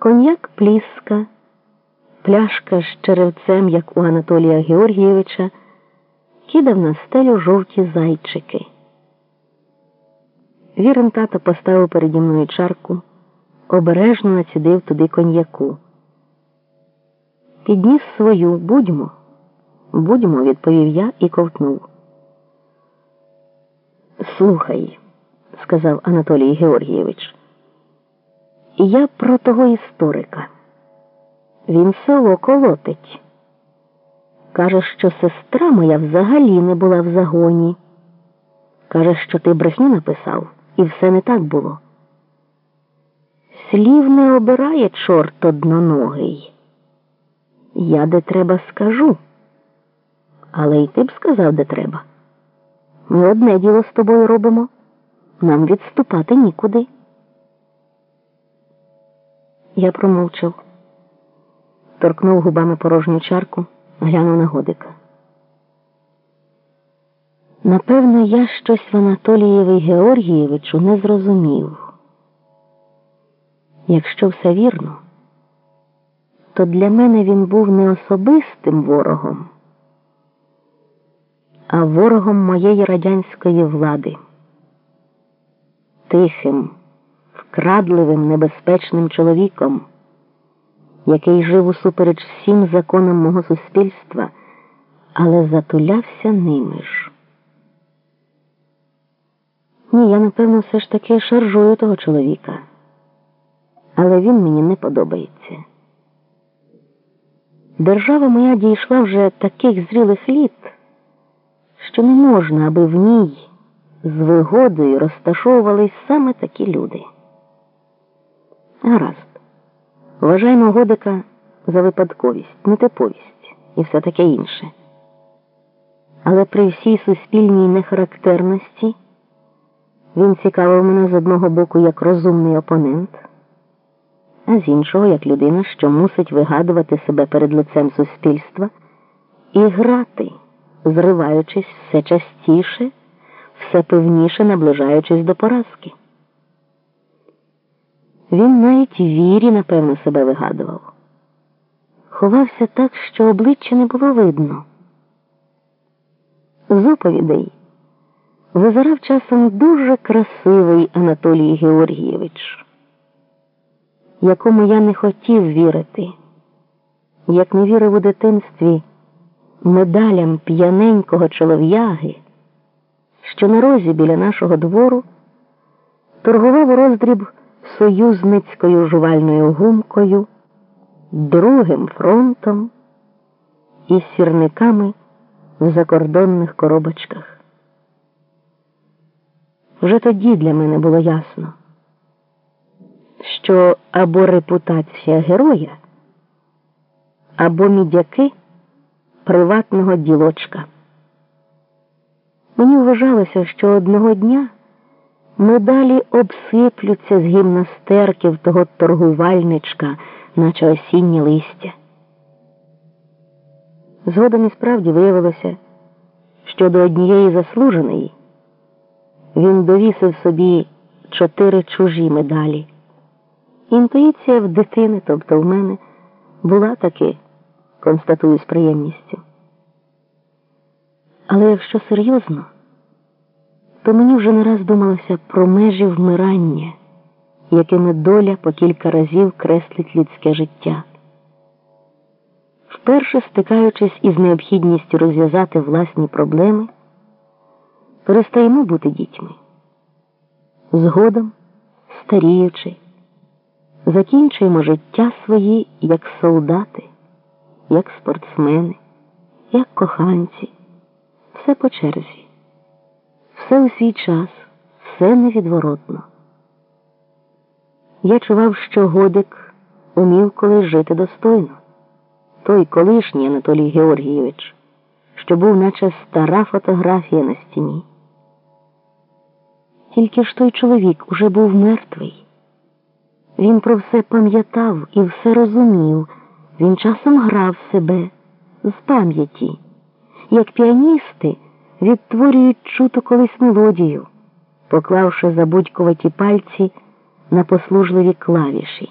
коньяк пліска, пляшка з черевцем, як у Анатолія Георгійовича, кидав на стелю жовті зайчики. Вірен тато поставив переді мною чарку, обережно націдив туди коньяку. Підніс свою будьмо, будьмо, відповів я і ковтнув. Слухай, сказав Анатолій Георгійович, я про того історика. Він село колотить. Каже, що сестра моя взагалі не була в загоні. Каже, що ти брехню написав, і все не так було. Слів не обирає чорт одноногий. Я де треба скажу, але й ти б сказав, де треба. Ми одне діло з тобою робимо. Нам відступати нікуди. Я промовчав, торкнув губами порожню чарку, глянув на годика. Напевно, я щось в Анатолієві Георгієвичу не зрозумів. Якщо все вірно, то для мене він був не особистим ворогом, а ворогом моєї радянської влади, тихим, вкрадливим, небезпечним чоловіком, який жив усупереч всім законам мого суспільства, але затулявся ними ж. Ні, я, напевно, все ж таки шаржую того чоловіка, але він мені не подобається. Держава моя дійшла вже таких зрілих літ, що не можна, аби в ній з вигодою розташовувались саме такі люди. Гаразд, вважаймо годика за випадковість, нетиповість і все таке інше. Але при всій суспільній нехарактерності він цікавив мене з одного боку як розумний опонент, а з іншого як людина, що мусить вигадувати себе перед лицем суспільства і грати, зриваючись все частіше, все певніше наближаючись до поразки. Він навіть вірі, напевно, себе вигадував. Ховався так, що обличчя не було видно. З оповідей визирав часом дуже красивий Анатолій Георгійович, якому я не хотів вірити, як не вірив у дитинстві медалям п'яненького чолов'яги, що на розі біля нашого двору торгував роздріб союзницькою жувальною гумкою, другим фронтом і сірниками в закордонних коробочках. Вже тоді для мене було ясно, що або репутація героя, або мідяки приватного ділочка. Мені вважалося, що одного дня медалі обсиплються з гімнастерків того торгувальничка, наче осіннє листя. Згодом і справді виявилося, що до однієї заслуженої він довісив собі чотири чужі медалі. Інтуїція в дитини, тобто в мене, була таки, констатую з приємністю. Але якщо серйозно, то мені вже не раз думалося про межі вмирання, якими доля по кілька разів креслить людське життя. Вперше стикаючись із необхідністю розв'язати власні проблеми перестаємо бути дітьми. Згодом, старіючи, закінчуємо життя свої як солдати, як спортсмени, як коханці, все по черзі, все у свій час, все невідворотно. Я чував, що годик умів колись жити достойно. Той колишній Анатолій Георгійович, що був наче стара фотографія на стіні. Тільки ж той чоловік уже був мертвий. Він про все пам'ятав і все розумів. Він часом грав себе з пам'яті, як піаністи відтворюють чуту колись мелодію, поклавши забудькуваті пальці на послужливі клавіші.